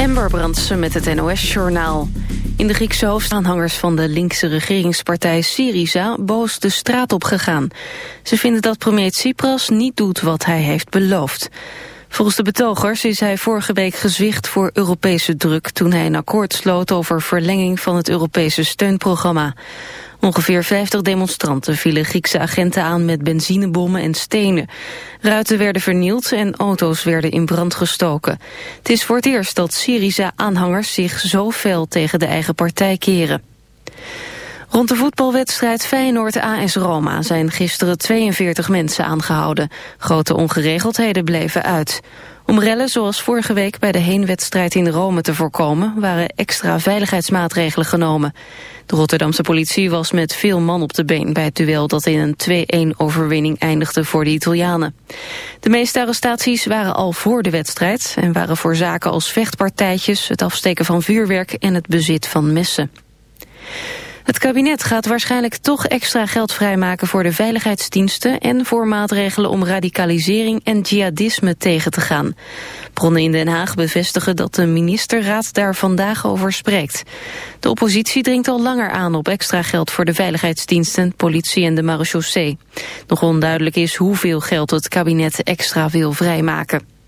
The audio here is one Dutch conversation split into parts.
Amber Brandsen met het NOS-journaal. In de Griekse hoofdstad aanhangers van de linkse regeringspartij Syriza boos de straat op gegaan. Ze vinden dat premier Tsipras niet doet wat hij heeft beloofd. Volgens de betogers is hij vorige week gezwicht voor Europese druk... toen hij een akkoord sloot over verlenging van het Europese steunprogramma. Ongeveer 50 demonstranten vielen Griekse agenten aan met benzinebommen en stenen. Ruiten werden vernield en auto's werden in brand gestoken. Het is voor het eerst dat Syriza-aanhangers zich zo fel tegen de eigen partij keren. Rond de voetbalwedstrijd Feyenoord-AS Roma zijn gisteren 42 mensen aangehouden. Grote ongeregeldheden bleven uit. Om rellen zoals vorige week bij de heenwedstrijd in Rome te voorkomen... waren extra veiligheidsmaatregelen genomen. De Rotterdamse politie was met veel man op de been... bij het duel dat in een 2-1 overwinning eindigde voor de Italianen. De meeste arrestaties waren al voor de wedstrijd... en waren voor zaken als vechtpartijtjes, het afsteken van vuurwerk... en het bezit van messen. Het kabinet gaat waarschijnlijk toch extra geld vrijmaken voor de veiligheidsdiensten en voor maatregelen om radicalisering en jihadisme tegen te gaan. Bronnen in Den Haag bevestigen dat de ministerraad daar vandaag over spreekt. De oppositie dringt al langer aan op extra geld voor de veiligheidsdiensten, politie en de marechaussee. Nog onduidelijk is hoeveel geld het kabinet extra wil vrijmaken.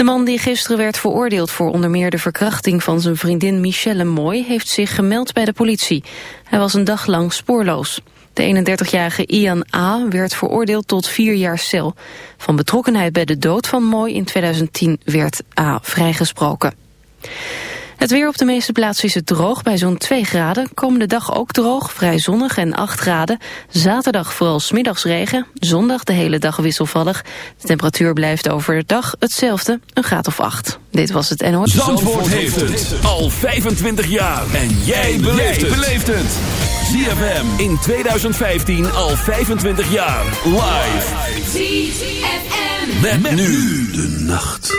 De man die gisteren werd veroordeeld voor onder meer de verkrachting van zijn vriendin Michelle Mooi heeft zich gemeld bij de politie. Hij was een dag lang spoorloos. De 31-jarige Ian A. werd veroordeeld tot vier jaar cel. Van betrokkenheid bij de dood van Mooi in 2010 werd A. vrijgesproken. Het weer op de meeste plaatsen is het droog bij zo'n 2 graden. Komende dag ook droog, vrij zonnig en 8 graden. Zaterdag vooral smiddags regen. Zondag de hele dag wisselvallig. De temperatuur blijft overdag hetzelfde, een graad of 8. Dit was het NOS. Zandvoort, heeft het al 25 jaar. En jij beleeft het. ZFM in 2015 al 25 jaar. Live. ZFM. Met, nu de nacht.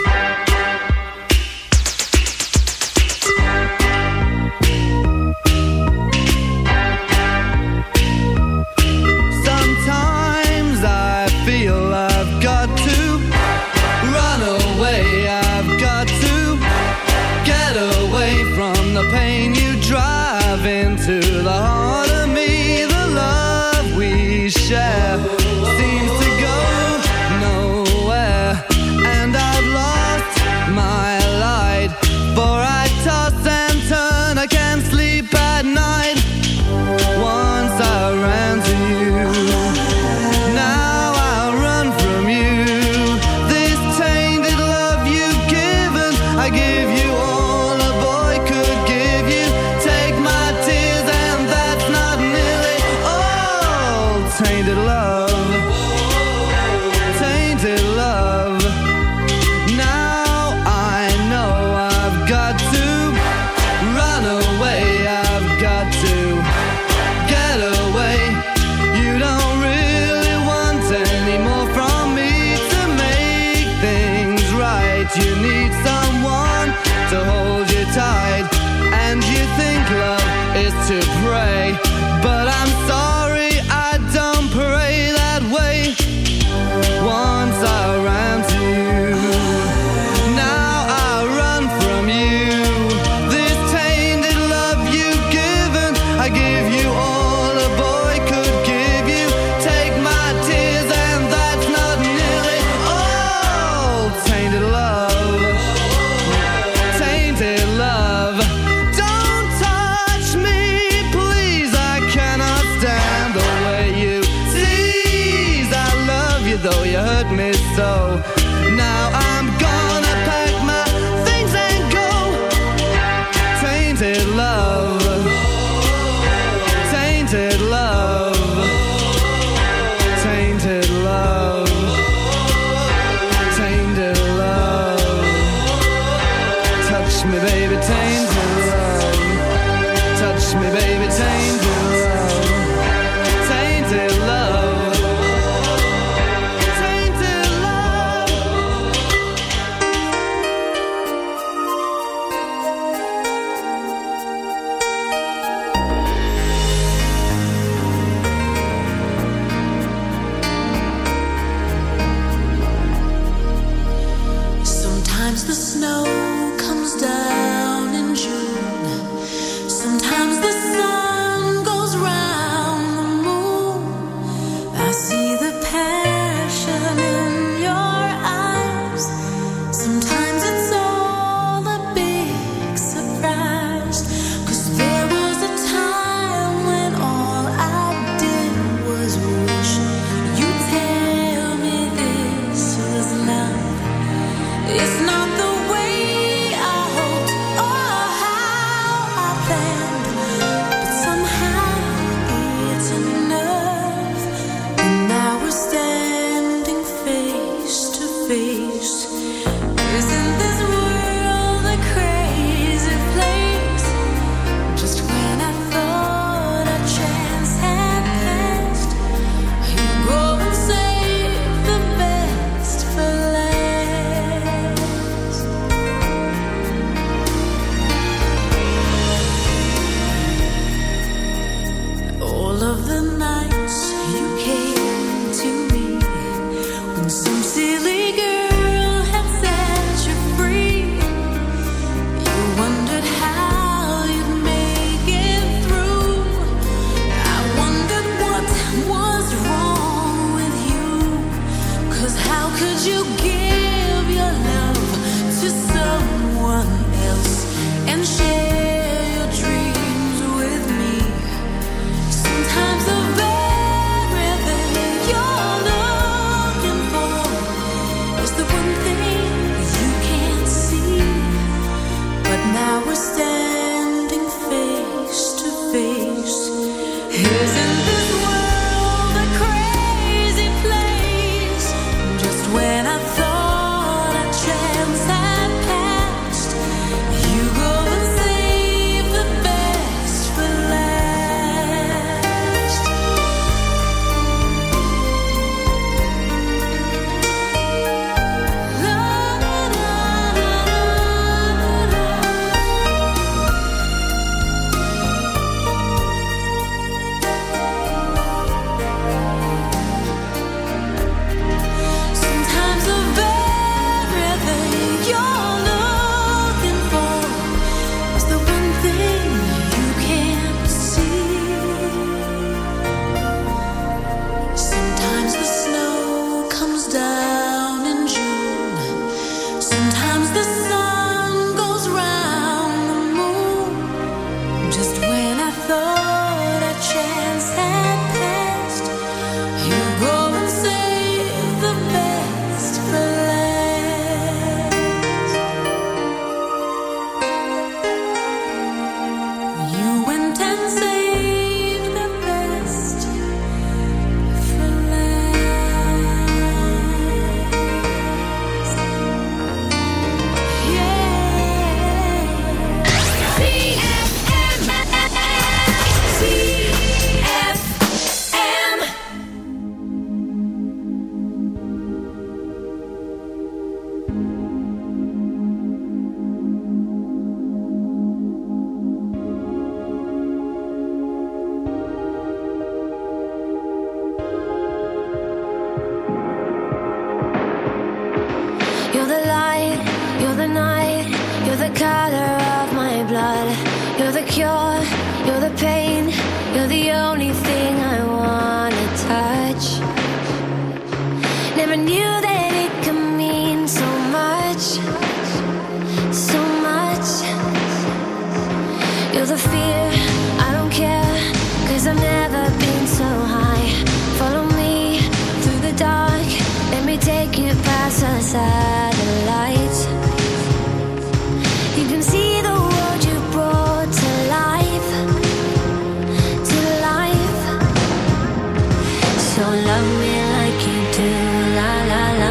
So love me like you do, la la la.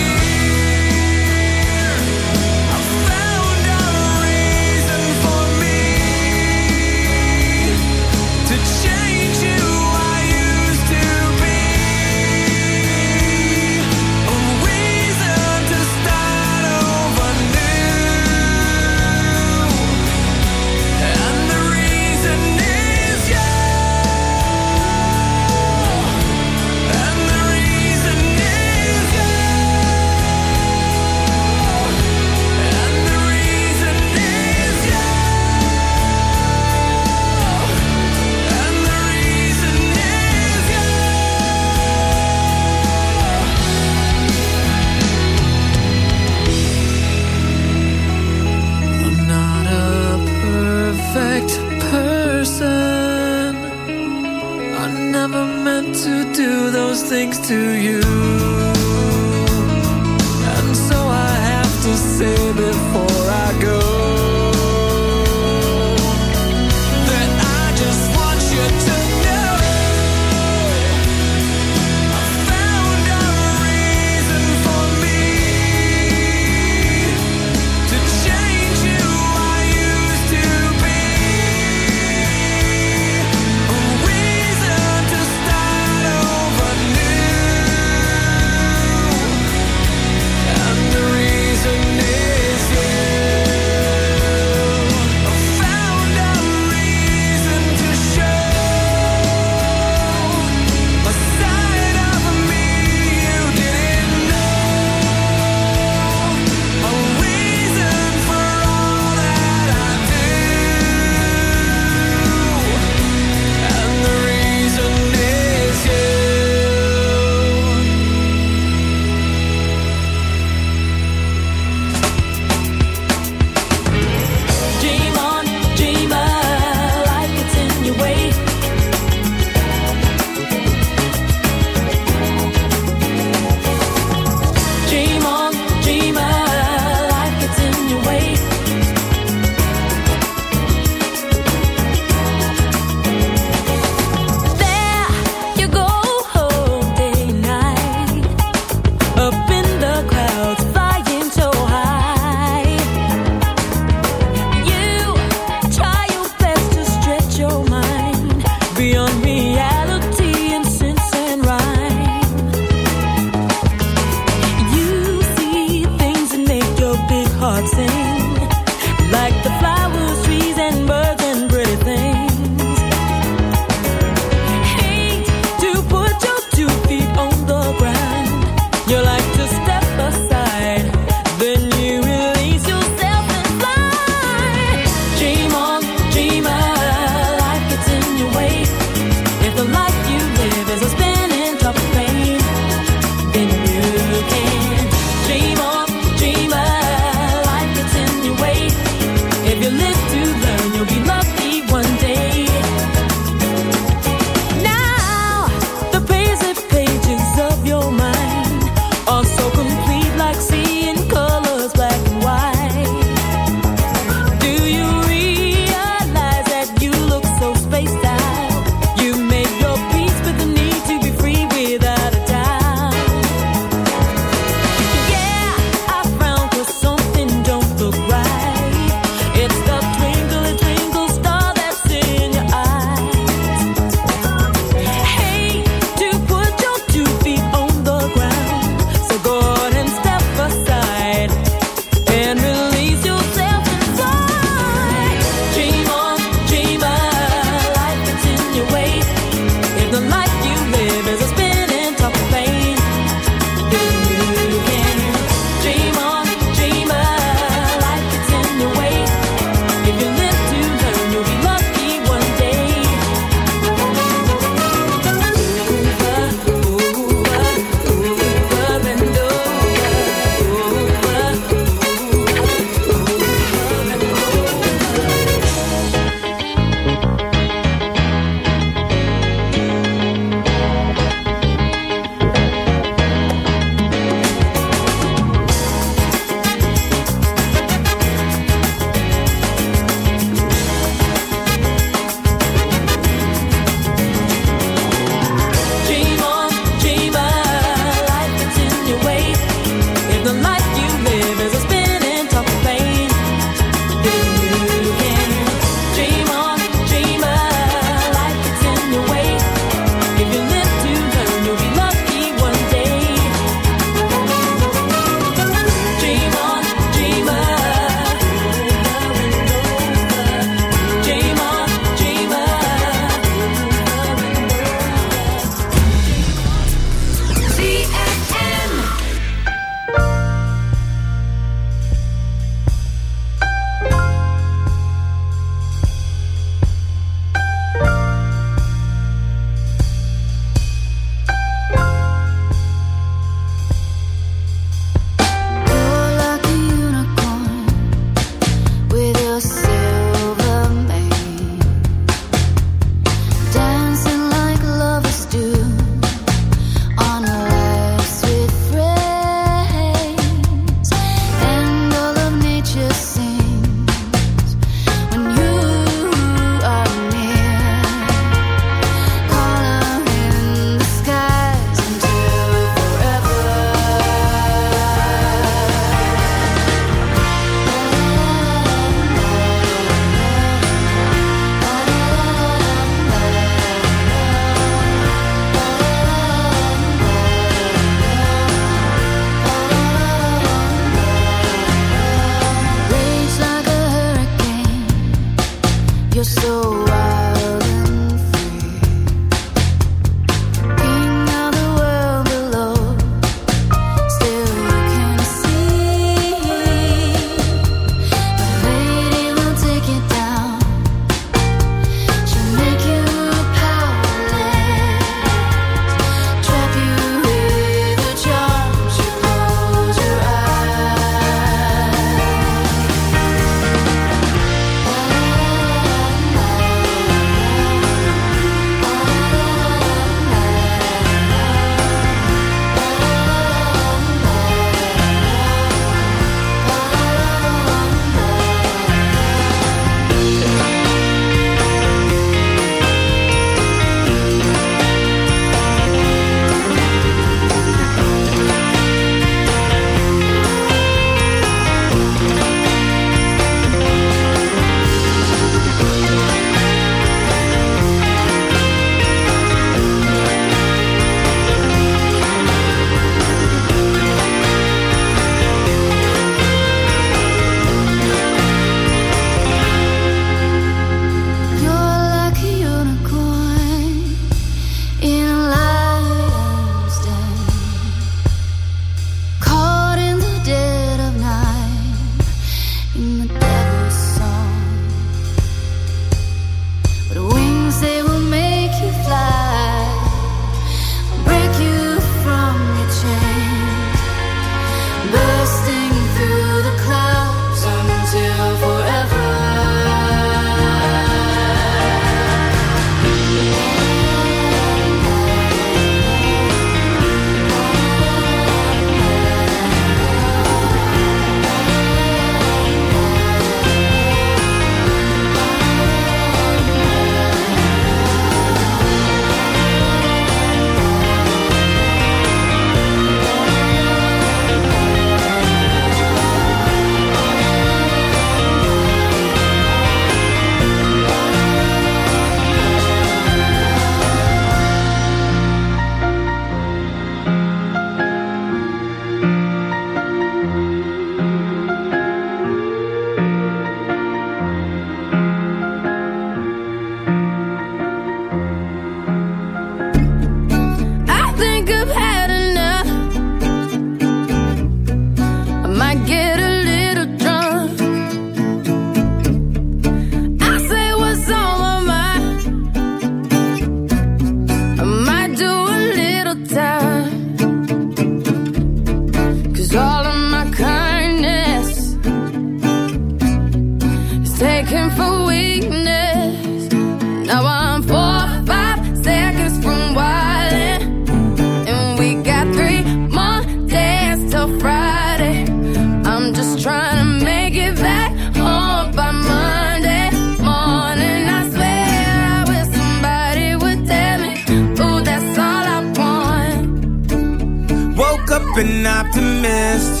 an optimist.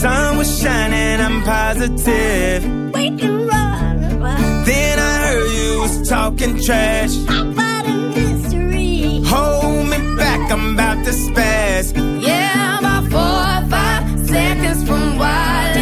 Sun was shining, I'm positive. We can run. Then I heard you was talking trash. About a mystery. Hold me back, I'm about to spaz. Yeah, I'm about four or five seconds from wild.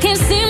can't seem